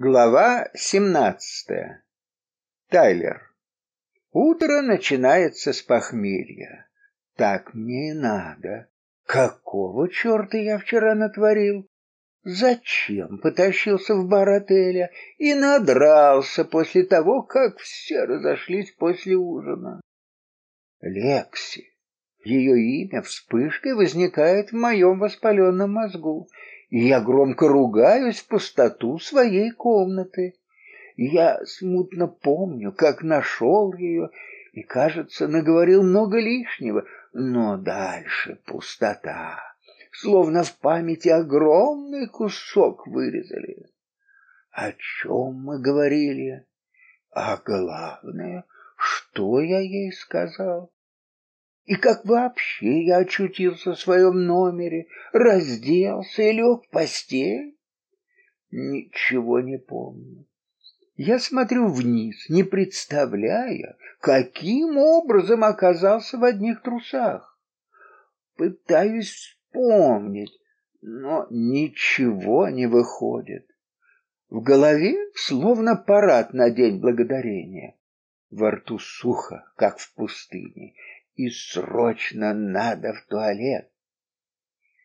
Глава 17. Тайлер. Утро начинается с похмелья. Так мне и надо. Какого черта я вчера натворил? Зачем потащился в бар отеля и надрался после того, как все разошлись после ужина? Лекси. Ее имя вспышкой возникает в моем воспаленном мозгу, и я громко ругаюсь в пустоту своей комнаты. Я смутно помню, как нашел ее, и, кажется, наговорил много лишнего, но дальше пустота, словно в памяти огромный кусок вырезали. О чем мы говорили? А главное, что я ей сказал? И как вообще я очутился в своем номере, разделся и лег в постель? Ничего не помню. Я смотрю вниз, не представляя, каким образом оказался в одних трусах. Пытаюсь вспомнить, но ничего не выходит. В голове словно парад на День Благодарения. Во рту сухо, как в пустыне, и срочно надо в туалет.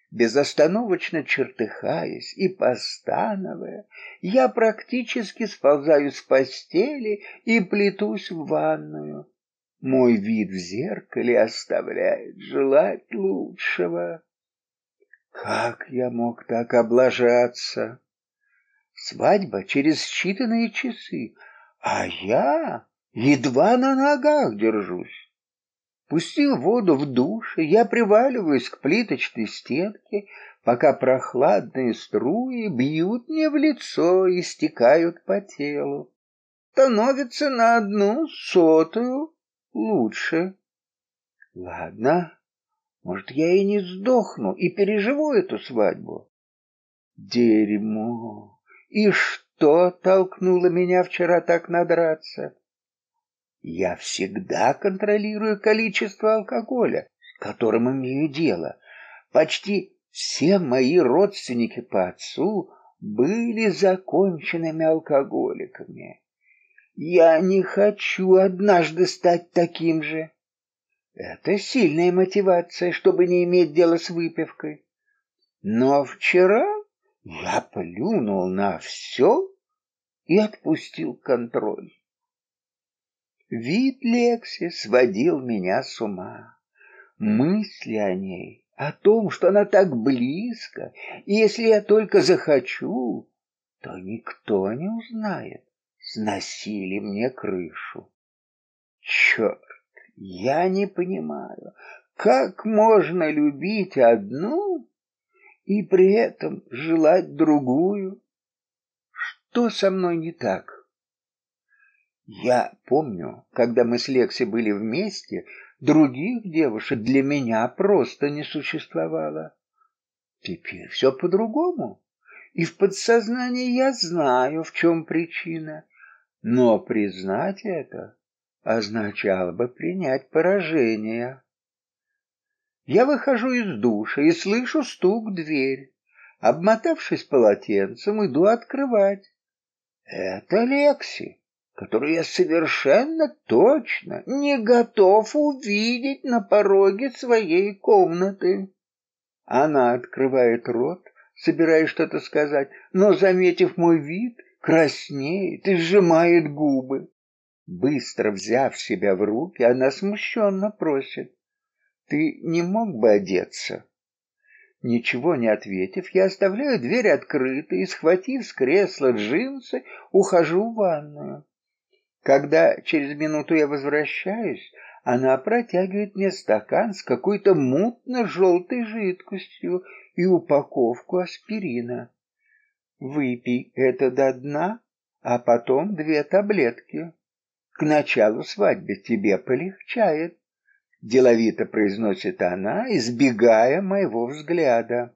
Безостановочно чертыхаясь и постановая, я практически сползаю с постели и плетусь в ванную. Мой вид в зеркале оставляет желать лучшего. Как я мог так облажаться? Свадьба через считанные часы, а я едва на ногах держусь. Пустил воду в душе, я приваливаюсь к плиточной стенке, пока прохладные струи бьют мне в лицо и стекают по телу. Становится на одну сотую лучше. Ладно, может, я и не сдохну и переживу эту свадьбу. Дерьмо! И что толкнуло меня вчера так надраться? Я всегда контролирую количество алкоголя, которым имею дело. Почти все мои родственники по отцу были законченными алкоголиками. Я не хочу однажды стать таким же. Это сильная мотивация, чтобы не иметь дела с выпивкой. Но вчера я плюнул на все и отпустил контроль. Вид Лекси сводил меня с ума. Мысли о ней, о том, что она так близко, и если я только захочу, то никто не узнает, сносили мне крышу. Черт, я не понимаю, как можно любить одну и при этом желать другую? Что со мной не так? Я помню, когда мы с Лекси были вместе, других девушек для меня просто не существовало. Теперь все по-другому, и в подсознании я знаю, в чем причина, но признать это означало бы принять поражение. Я выхожу из душа и слышу стук в дверь. Обмотавшись полотенцем, иду открывать. Это Лекси которую я совершенно точно не готов увидеть на пороге своей комнаты. Она открывает рот, собираясь что-то сказать, но, заметив мой вид, краснеет и сжимает губы. Быстро взяв себя в руки, она смущенно просит. «Ты не мог бы одеться?» Ничего не ответив, я оставляю дверь открытой и, схватив с кресла джинсы, ухожу в ванную. Когда через минуту я возвращаюсь, она протягивает мне стакан с какой-то мутно-желтой жидкостью и упаковку аспирина. Выпей это до дна, а потом две таблетки. К началу свадьбы тебе полегчает. Деловито произносит она, избегая моего взгляда.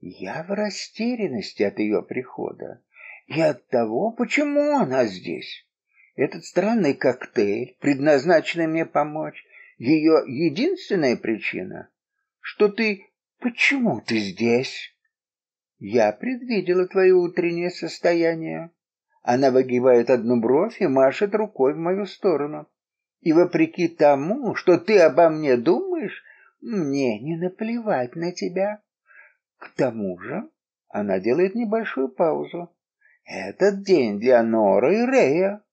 Я в растерянности от ее прихода и от того, почему она здесь. Этот странный коктейль, предназначенный мне помочь, ее единственная причина, что ты... Почему ты здесь? Я предвидела твое утреннее состояние. Она выгибает одну бровь и машет рукой в мою сторону. И вопреки тому, что ты обо мне думаешь, мне не наплевать на тебя. К тому же она делает небольшую паузу. Этот день для Нора и Рея.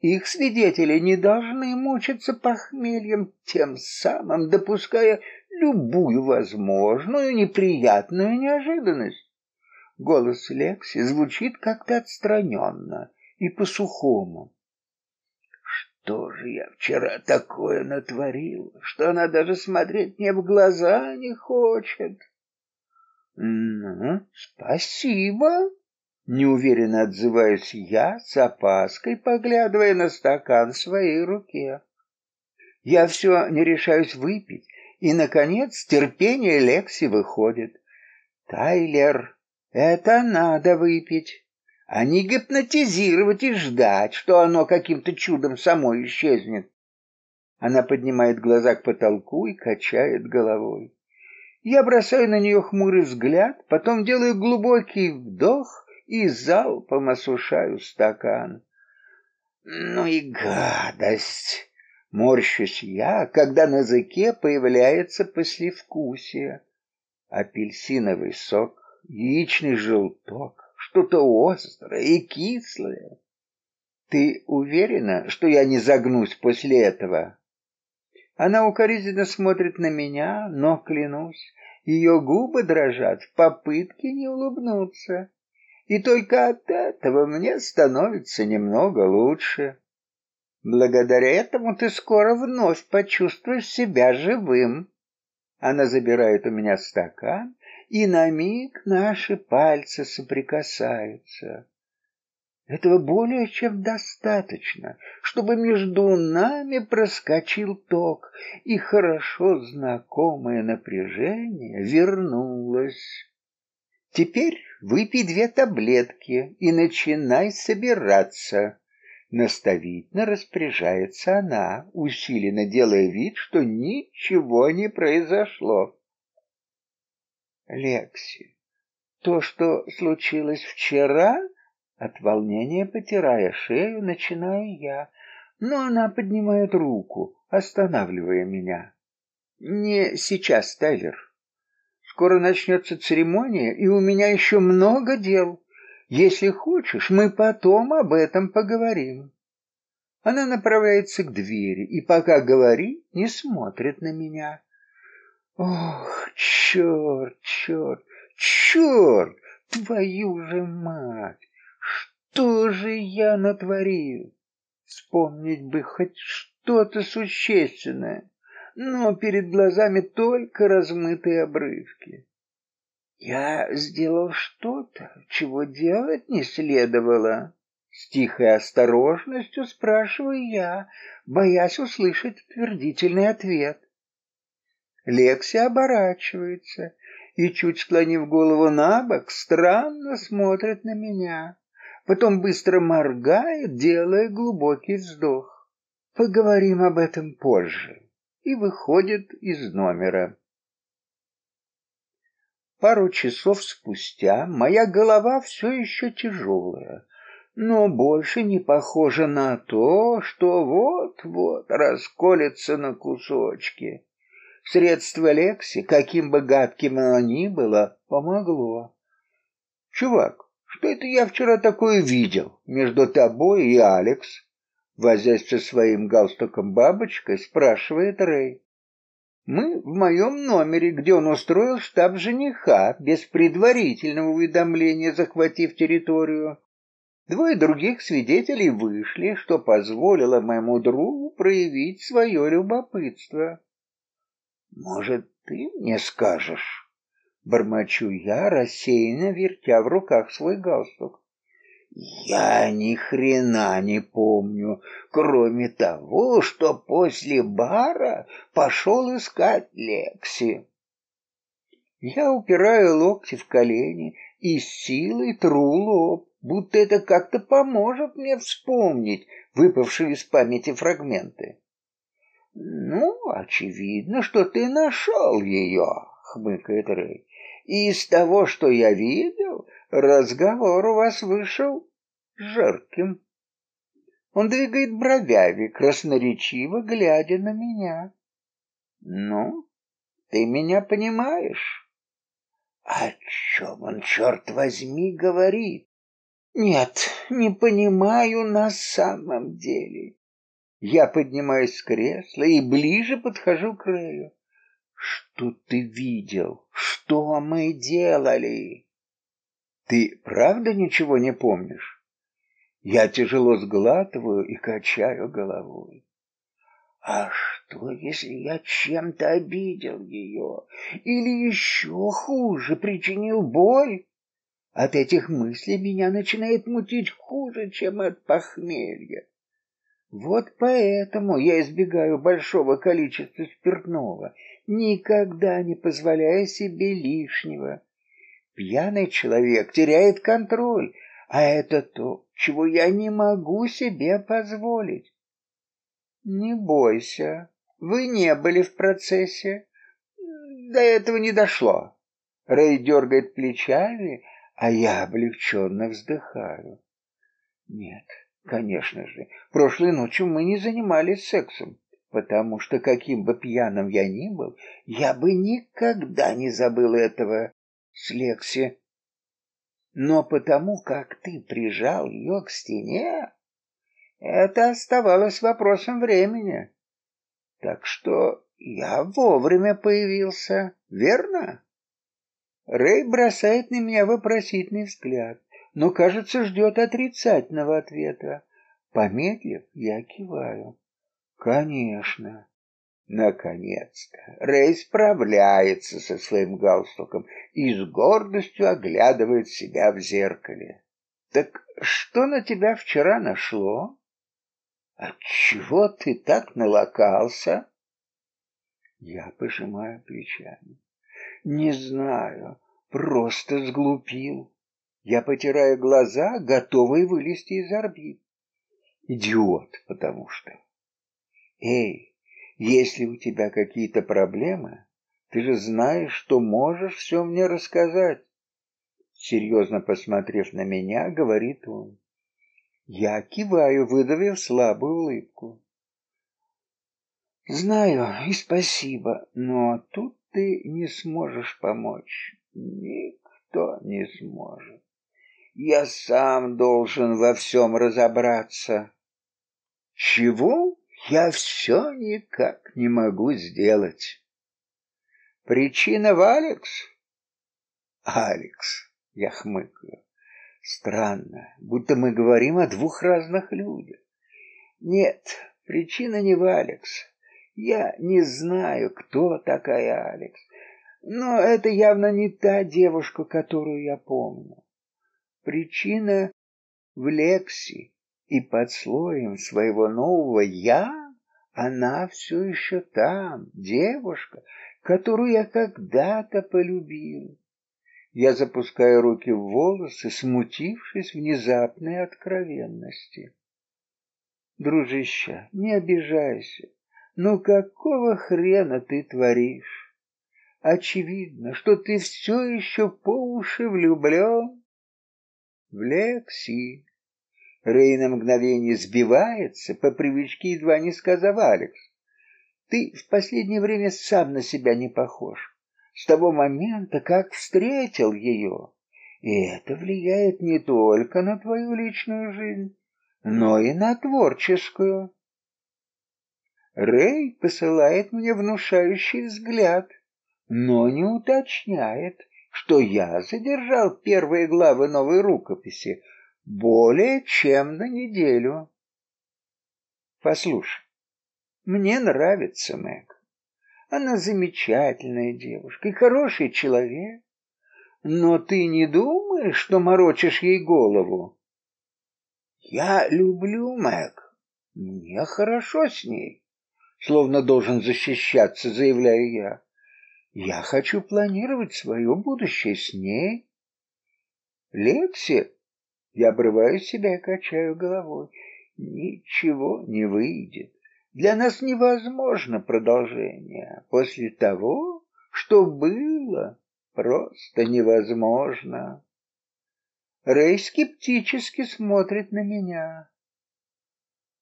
Их свидетели не должны мучиться похмельем, тем самым допуская любую возможную неприятную неожиданность. Голос Лекси звучит как-то отстраненно и по-сухому. Что же я вчера такое натворил, что она даже смотреть мне в глаза не хочет? Ну, спасибо, неуверенно отзываюсь я, с опаской поглядывая на стакан в своей руке. Я все не решаюсь выпить, и, наконец, терпение Лекси выходит. Тайлер, это надо выпить, а не гипнотизировать и ждать, что оно каким-то чудом само исчезнет. Она поднимает глаза к потолку и качает головой. Я бросаю на нее хмурый взгляд, потом делаю глубокий вдох и залпом осушаю стакан. Ну и гадость! Морщусь я, когда на языке появляется послевкусие. Апельсиновый сок, яичный желток, что-то острое и кислое. Ты уверена, что я не загнусь после этого? Она укоризненно смотрит на меня, но, клянусь, ее губы дрожат в попытке не улыбнуться. И только от этого мне становится немного лучше. Благодаря этому ты скоро вновь почувствуешь себя живым. Она забирает у меня стакан, и на миг наши пальцы соприкасаются. Этого более чем достаточно, чтобы между нами проскочил ток, и хорошо знакомое напряжение вернулось. Теперь выпей две таблетки и начинай собираться. Наставительно распоряжается она, усиленно делая вид, что ничего не произошло. Лекси, то, что случилось вчера, от волнения потирая шею, начинаю я, но она поднимает руку, останавливая меня. Не сейчас, Тайлер. Скоро начнется церемония, и у меня еще много дел. Если хочешь, мы потом об этом поговорим. Она направляется к двери и, пока говорит, не смотрит на меня. Ох, черт, черт, черт, твою же мать! Что же я натворил? Вспомнить бы хоть что-то существенное, но перед глазами только размытые обрывки. Я сделал что-то, чего делать не следовало. С тихой осторожностью спрашиваю я, боясь услышать утвердительный ответ. Лекси оборачивается и, чуть склонив голову на бок, странно смотрит на меня потом быстро моргает, делая глубокий вздох. Поговорим об этом позже. И выходит из номера. Пару часов спустя моя голова все еще тяжелая, но больше не похожа на то, что вот-вот расколется на кусочки. Средство Лекси, каким бы гадким оно ни было, помогло. «Чувак, что это я вчера такое видел между тобой и Алекс? Возясь со своим галстуком бабочкой, спрашивает Рэй. Мы в моем номере, где он устроил штаб жениха, без предварительного уведомления захватив территорию. Двое других свидетелей вышли, что позволило моему другу проявить свое любопытство. Может, ты мне скажешь? Бормочу я, рассеянно вертя в руках свой галстук. Я ни хрена не помню, кроме того, что после бара пошел искать Лекси. Я упираю локти в колени и с силой тру лоб, будто это как-то поможет мне вспомнить выпавшие из памяти фрагменты. «Ну, очевидно, что ты нашел ее», — хмыкает Рэй И из того, что я видел, разговор у вас вышел жарким. Он двигает бровями, красноречиво глядя на меня. Ну, ты меня понимаешь? О чем он, черт возьми, говорит? Нет, не понимаю на самом деле. Я поднимаюсь с кресла и ближе подхожу к Рэю. Что ты видел? Что мы делали? Ты правда ничего не помнишь? Я тяжело сглатываю и качаю головой. А что, если я чем-то обидел ее? Или еще хуже, причинил боль? От этих мыслей меня начинает мутить хуже, чем от похмелья. Вот поэтому я избегаю большого количества спиртного, никогда не позволяя себе лишнего. Пьяный человек теряет контроль, а это то, чего я не могу себе позволить. Не бойся, вы не были в процессе. До этого не дошло. Рэй дергает плечами, а я облегченно вздыхаю. Нет, конечно же, прошлой ночью мы не занимались сексом, потому что каким бы пьяным я ни был, я бы никогда не забыл этого с Лекси. Но потому как ты прижал ее к стене, это оставалось вопросом времени. Так что я вовремя появился, верно? Рэй бросает на меня вопросительный взгляд, но, кажется, ждет отрицательного ответа. Помедлив, я киваю. Конечно. Наконец-то Рэй справляется со своим галстуком и с гордостью оглядывает себя в зеркале. Так что на тебя вчера нашло? Отчего ты так налокался? Я пожимаю плечами. Не знаю, просто сглупил. Я потираю глаза, готовый вылезти из орбит. Идиот, потому что. Эй, если у тебя какие-то проблемы, ты же знаешь, что можешь все мне рассказать. Серьезно посмотрев на меня, говорит он. Я киваю, выдавив слабую улыбку. Знаю и спасибо, но тут ты не сможешь помочь. Никто не сможет. Я сам должен во всем разобраться. Чего? Я все никак не могу сделать. Причина в Алекс? Алекс, я хмыкаю. Странно, будто мы говорим о двух разных людях. Нет, причина не в Алекс. Я не знаю, кто такая Алекс, но это явно не та девушка, которую я помню. Причина в Лекси, и под слоем своего нового «я» она все еще там, девушка, которую я когда-то полюбил. Я запускаю руки в волосы, смутившись внезапной откровенности. Дружище, не обижайся. Ну какого хрена ты творишь? Очевидно, что ты все еще по уши влюблен в Лекси. Рей на мгновение сбивается, по привычке едва не сказав Алекс. Ты в последнее время сам на себя не похож. С того момента, как встретил ее. И это влияет не только на твою личную жизнь, но и на творческую. Рэй посылает мне внушающий взгляд, но не уточняет, что я задержал первые главы новой рукописи более чем на неделю. Послушай, мне нравится Мэг. Она замечательная девушка и хороший человек. Но ты не думаешь, что морочишь ей голову? Я люблю Мэг. Мне хорошо с ней словно должен защищаться, заявляю я. Я хочу планировать свое будущее с ней. Лекси, я обрываю себя и качаю головой. Ничего не выйдет. Для нас невозможно продолжение после того, что было. просто невозможно. Рэй скептически смотрит на меня.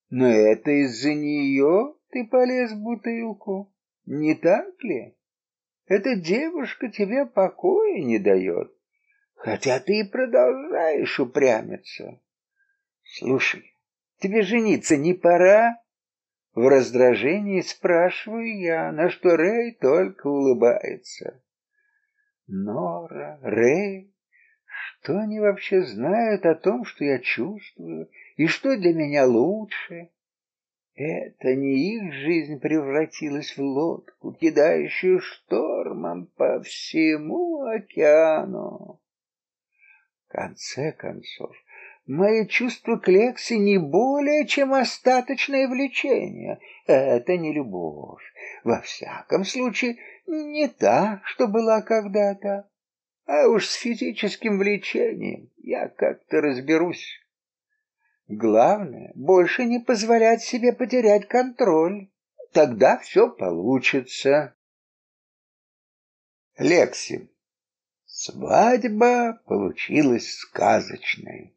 Но это из-за нее ты полез в бутылку, не так ли? Эта девушка тебе покоя не дает, хотя ты и продолжаешь упрямиться. Слушай, тебе жениться не пора? В раздражении спрашиваю я, на что Рэй только улыбается. Нора, Рэй, что они вообще знают о том, что я чувствую, и что для меня лучше? Это не их жизнь превратилась в лодку, кидающую штормом по всему океану. Конце концов, Мои чувства к Лексе не более, чем остаточное влечение. Это не любовь. Во всяком случае, не та, что была когда-то. А уж с физическим влечением я как-то разберусь. Главное, больше не позволять себе потерять контроль. Тогда все получится. Лекси. Свадьба получилась сказочной.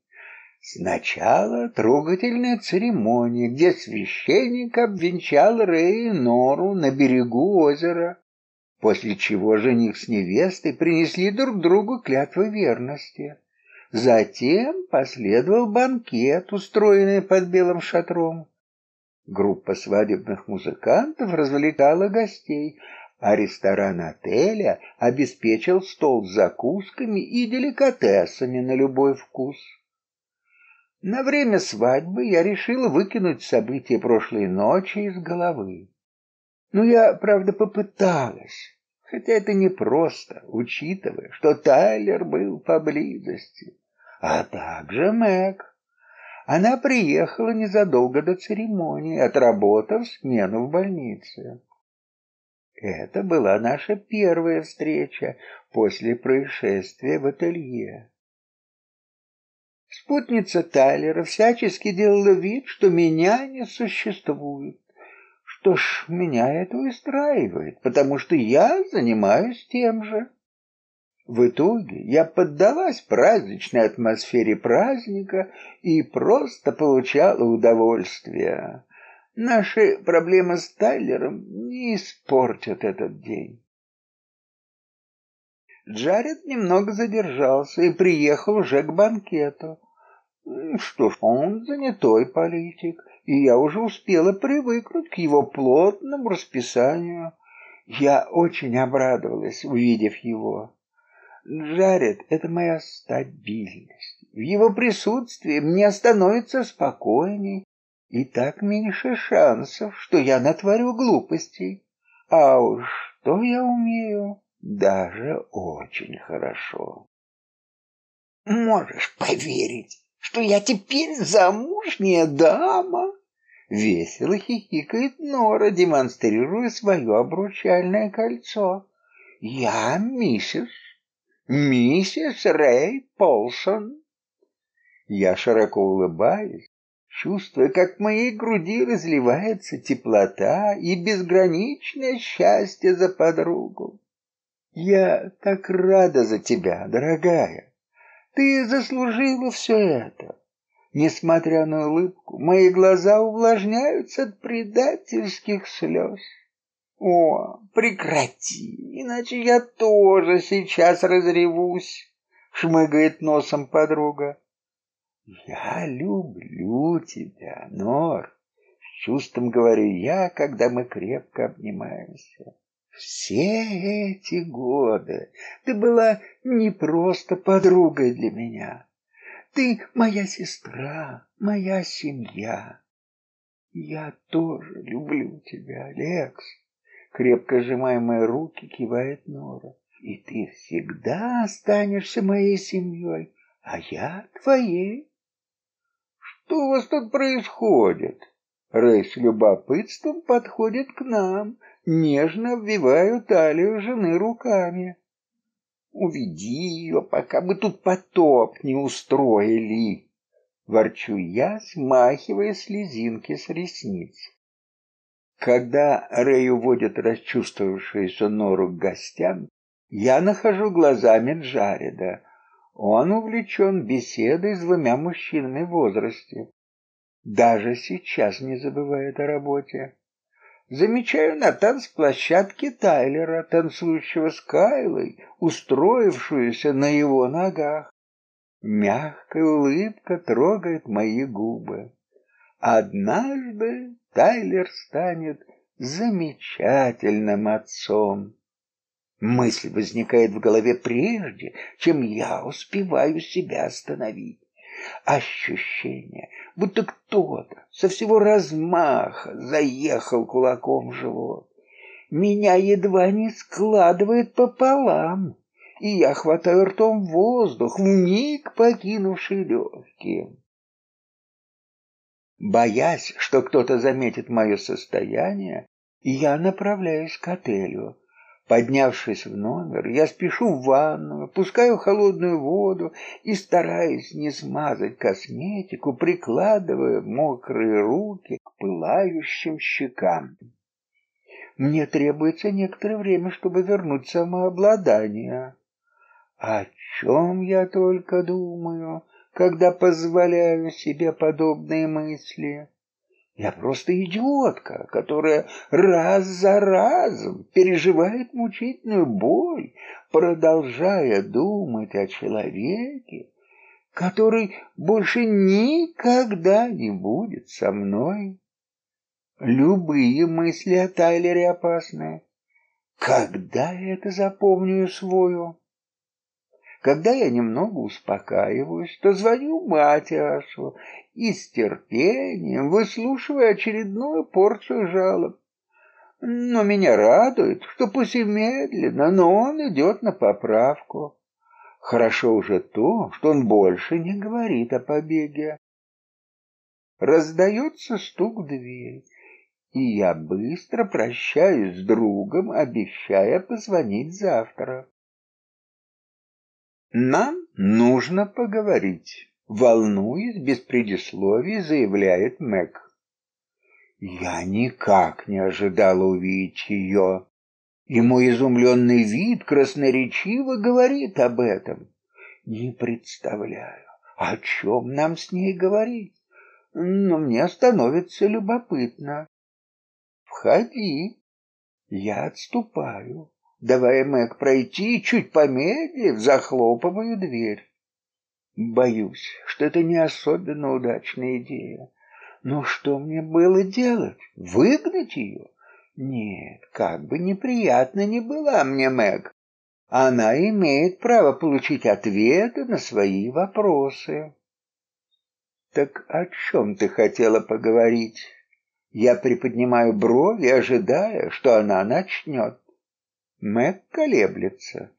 Сначала трогательная церемония, где священник обвенчал Рэй и Нору на берегу озера, после чего жених с невестой принесли друг другу клятвы верности. Затем последовал банкет, устроенный под белым шатром. Группа свадебных музыкантов развлекала гостей, а ресторан отеля обеспечил стол с закусками и деликатесами на любой вкус. На время свадьбы я решила выкинуть события прошлой ночи из головы. Ну, я, правда, попыталась, хотя это непросто, учитывая, что Тайлер был поблизости, а также Мэг. Она приехала незадолго до церемонии, отработав смену в больнице. Это была наша первая встреча после происшествия в ателье. Спутница Тайлера всячески делала вид, что меня не существует. Что ж, меня это устраивает, потому что я занимаюсь тем же. В итоге я поддалась праздничной атмосфере праздника и просто получала удовольствие. Наши проблемы с Тайлером не испортят этот день. Джаред немного задержался и приехал уже к банкету. Что ж, он занятой политик, и я уже успела привыкнуть к его плотному расписанию. Я очень обрадовалась, увидев его. Джаред — это моя стабильность. В его присутствии мне становится спокойней, и так меньше шансов, что я натворю глупостей. А уж что я умею? Даже очень хорошо. Можешь поверить, что я теперь замужняя дама? Весело хихикает Нора, демонстрируя свое обручальное кольцо. Я миссис, миссис Рэй Полсон. Я широко улыбаюсь, чувствуя, как в моей груди разливается теплота и безграничное счастье за подругу. Я так рада за тебя, дорогая. Ты заслужила все это. Несмотря на улыбку, мои глаза увлажняются от предательских слез. О, прекрати, иначе я тоже сейчас разревусь, шмыгает носом подруга. Я люблю тебя, Нор, с чувством говорю я, когда мы крепко обнимаемся. Все эти годы ты была не просто подругой для меня. Ты моя сестра, моя семья. Я тоже люблю тебя, Алекс. Крепко сжимая мои руки, кивает Нора. И ты всегда останешься моей семьей, а я твоей. Что у вас тут происходит? Рэй с любопытством подходит к нам, нежно обвиваю талию жены руками. Уведи ее, пока мы тут потоп не устроили. Ворчу я, смахивая слезинки с ресниц. Когда Рэй уводит расчувствовавшуюся нору к гостям, Я нахожу глазами Джареда. Он увлечен беседой с двумя мужчинами в возрасте. Даже сейчас не забывает о работе. Замечаю на танцплощадке Тайлера, танцующего с Кайлой, устроившуюся на его ногах. Мягкая улыбка трогает мои губы. Однажды Тайлер станет замечательным отцом. Мысль возникает в голове прежде, чем я успеваю себя остановить. Ощущение, будто кто-то со всего размаха заехал кулаком в живот. Меня едва не складывает пополам, и я хватаю ртом воздух, вмиг покинувший легкие. Боясь, что кто-то заметит мое состояние, я направляюсь к отелю. Поднявшись в номер, я спешу в ванную, пускаю холодную воду и, стараясь не смазать косметику, прикладывая мокрые руки к пылающим щекам. Мне требуется некоторое время, чтобы вернуть самообладание. О чем я только думаю, когда позволяю себе подобные мысли? Я просто идиотка, которая раз за разом переживает мучительную боль, продолжая думать о человеке, который больше никогда не будет со мной. Любые мысли о Тайлере опасны. Когда я это запомню и усвою? Когда я немного успокаиваюсь, то звоню Матиашу и с терпением выслушиваю очередную порцию жалоб. Но меня радует, что пусть и медленно, но он идет на поправку. Хорошо уже то, что он больше не говорит о побеге. Раздается стук в дверь, и я быстро прощаюсь с другом, обещая позвонить завтра. Нам нужно поговорить, волнуясь без предисловий, заявляет Мэг. Я никак не ожидала увидеть ее, мой изумленный вид красноречиво говорит об этом. Не представляю, о чем нам с ней говорить, но мне становится любопытно. Входи. Я отступаю давая Мэг пройти, чуть помедлив, захлопываю дверь. Боюсь, что это не особенно удачная идея. Но что мне было делать? Выгнать ее? Нет, как бы неприятно ни была мне Мэг, она имеет право получить ответы на свои вопросы. Так о чем ты хотела поговорить? Я приподнимаю брови, ожидая, что она начнет. Мэг колеблется.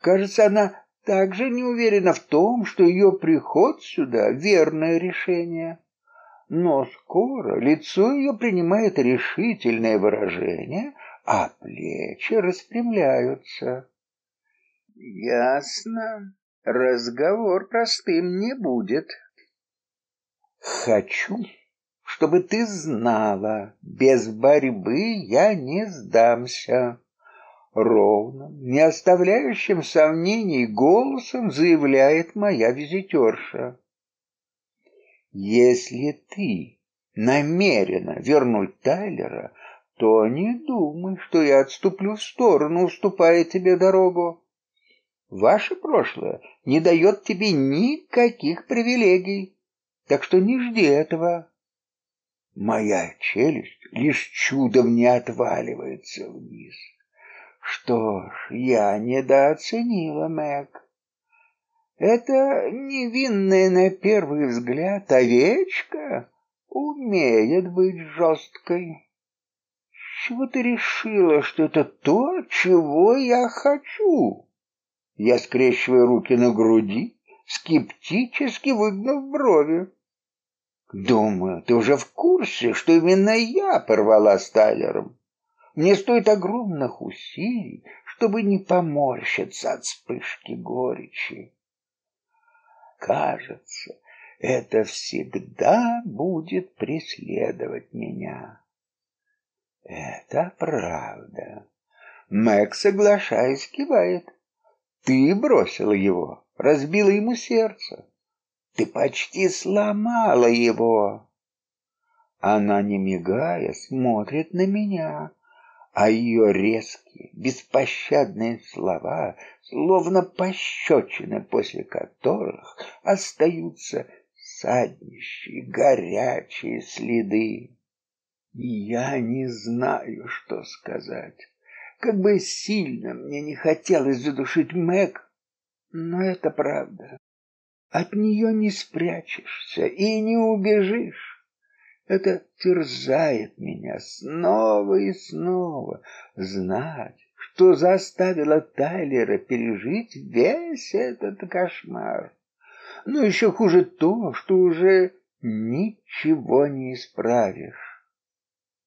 Кажется, она также не уверена в том, что ее приход сюда — верное решение. Но скоро лицо ее принимает решительное выражение, а плечи распрямляются. Ясно. Разговор простым не будет. Хочу, чтобы ты знала, без борьбы я не сдамся ровным, не оставляющим сомнений голосом заявляет моя визитерша. Если ты намерена вернуть Тайлера, то не думай, что я отступлю в сторону, уступая тебе дорогу. Ваше прошлое не дает тебе никаких привилегий, так что не жди этого. Моя челюсть лишь чудом не отваливается вниз. Что ж, я недооценила Мэг. Это невинная на первый взгляд овечка умеет быть жесткой. Чего ты решила, что это то, чего я хочу? Я скрещиваю руки на груди, скептически выгнув брови. Думаю, ты уже в курсе, что именно я порвала с Тайлером. Мне стоит огромных усилий, чтобы не поморщиться от вспышки горечи. Кажется, это всегда будет преследовать меня. Это правда. Мэг, соглашаясь, кивает. Ты бросила его, разбила ему сердце. Ты почти сломала его. Она, не мигая, смотрит на меня, а ее резкие, беспощадные слова, словно пощечины, после которых остаются саднищие, горячие следы. я не знаю, что сказать. Как бы сильно мне не хотелось задушить Мэг, но это правда. От нее не спрячешься и не убежишь. Это терзает меня снова и снова знать, что заставило Тайлера пережить весь этот кошмар. Но еще хуже то, что уже ничего не исправишь.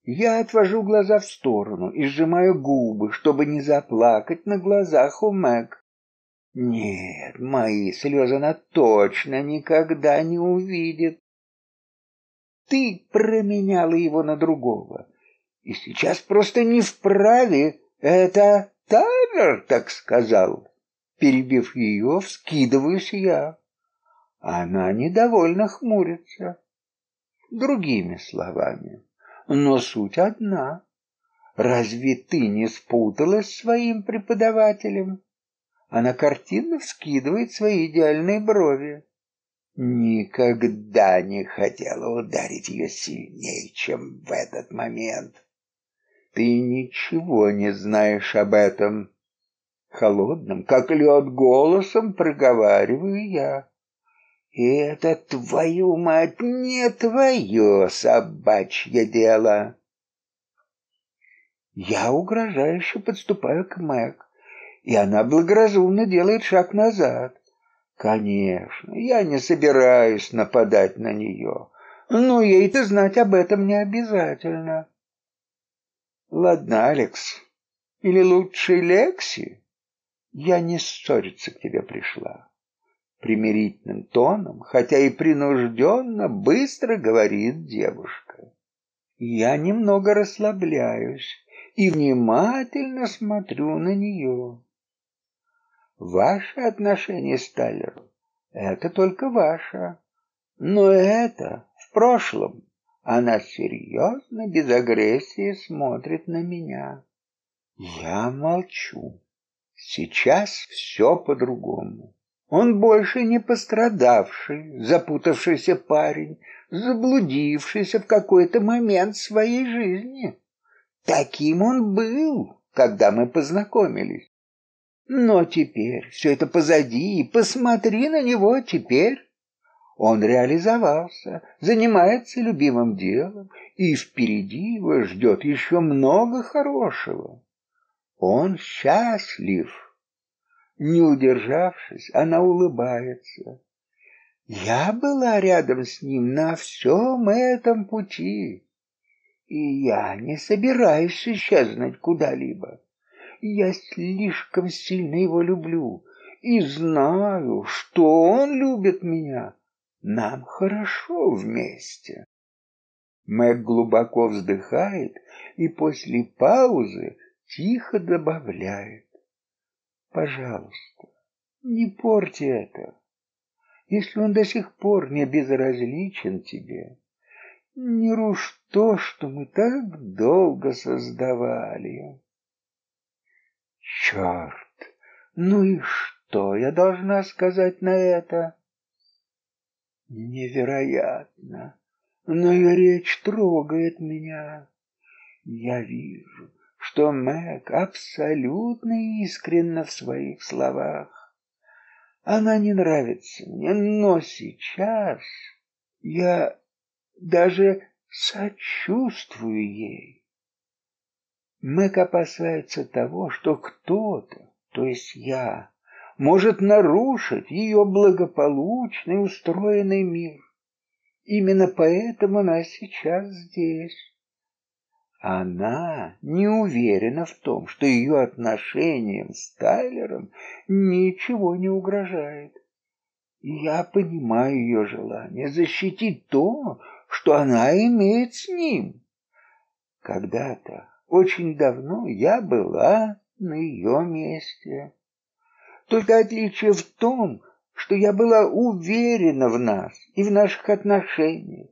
Я отвожу глаза в сторону и сжимаю губы, чтобы не заплакать на глазах у Мэг. Нет, мои слезы она точно никогда не увидит. Ты променяла его на другого, и сейчас просто не вправе. Это Тайлер так сказал. Перебив ее, вскидываюсь я. Она недовольно хмурится. Другими словами, но суть одна. Разве ты не спуталась с своим преподавателем? Она картинно вскидывает свои идеальные брови. Никогда не хотела ударить ее сильнее, чем в этот момент. Ты ничего не знаешь об этом. Холодным, как лед, голосом проговариваю я. И это, твою мать, не твое собачье дело. Я угрожающе подступаю к Мэг, и она благоразумно делает шаг назад. Конечно, я не собираюсь нападать на нее, но ей-то знать об этом не обязательно. Ладно, Алекс, или лучше Лекси, я не ссориться к тебе пришла примирительным тоном, хотя и принужденно, быстро говорит девушка. Я немного расслабляюсь и внимательно смотрю на нее. Ваше отношение с Тайлером — это только ваше. Но это в прошлом. Она серьезно, без агрессии смотрит на меня. Я молчу. Сейчас все по-другому. Он больше не пострадавший, запутавшийся парень, заблудившийся в какой-то момент своей жизни. Таким он был, когда мы познакомились. Но теперь все это позади, и посмотри на него теперь. Он реализовался, занимается любимым делом, и впереди его ждет еще много хорошего. Он счастлив. Не удержавшись, она улыбается. Я была рядом с ним на всем этом пути, и я не собираюсь исчезнуть куда-либо. Я слишком сильно его люблю и знаю, что он любит меня. Нам хорошо вместе. Мэг глубоко вздыхает и после паузы тихо добавляет. Пожалуйста, не порти это. Если он до сих пор не безразличен тебе, не рушь то, что мы так долго создавали. Черт! Ну и что я должна сказать на это? Невероятно! Но ее речь трогает меня. Я вижу, что Мэг абсолютно искренна в своих словах. Она не нравится мне, но сейчас я даже сочувствую ей. Мэг опасается того, что кто-то, то есть я, может нарушить ее благополучный устроенный мир. Именно поэтому она сейчас здесь. Она не уверена в том, что ее отношениям с Тайлером ничего не угрожает. я понимаю ее желание защитить то, что она имеет с ним. Когда-то, очень давно, я была на ее месте. Только отличие в том, что я была уверена в нас и в наших отношениях,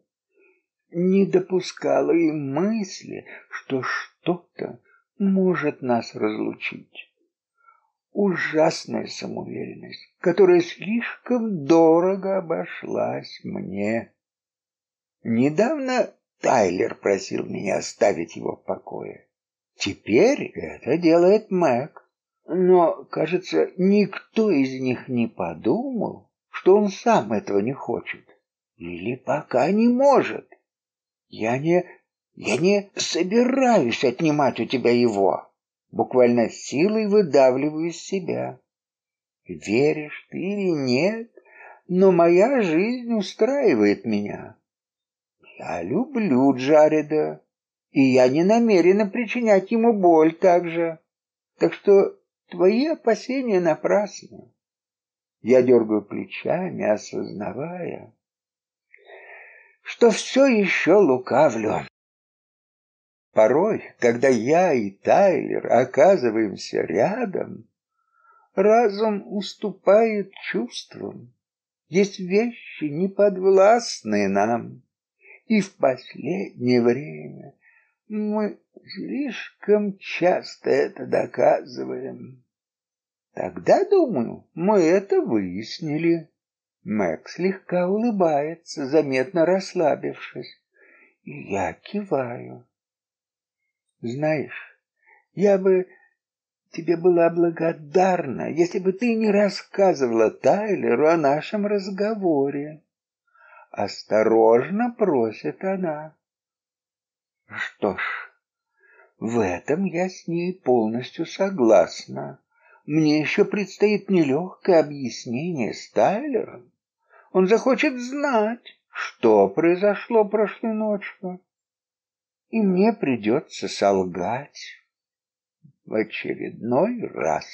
не допускала и мысли, что что-то может нас разлучить. Ужасная самоуверенность, которая слишком дорого обошлась мне. Недавно Тайлер просил меня оставить его в покое. Теперь это делает Мэг. Но, кажется, никто из них не подумал, что он сам этого не хочет. Или пока не может. Я не... я не собираюсь отнимать у тебя его. Буквально силой выдавливаю из себя. Веришь ты или нет, но моя жизнь устраивает меня. Я люблю Джареда, и я не намерена причинять ему боль также. Так что твои опасения напрасны. Я дергаю плечами, осознавая, что все еще лукавлю. Порой, когда я и Тайлер оказываемся рядом, разум уступает чувствам. Есть вещи, неподвластные нам, и в последнее время мы слишком часто это доказываем. Тогда, думаю, мы это выяснили. Мэг слегка улыбается, заметно расслабившись. И я киваю. Знаешь, я бы тебе была благодарна, если бы ты не рассказывала Тайлеру о нашем разговоре. Осторожно просит она. Что ж, в этом я с ней полностью согласна. Мне еще предстоит нелегкое объяснение с Тайлером. Он захочет знать, что произошло прошлой ночью. И мне придется солгать в очередной раз.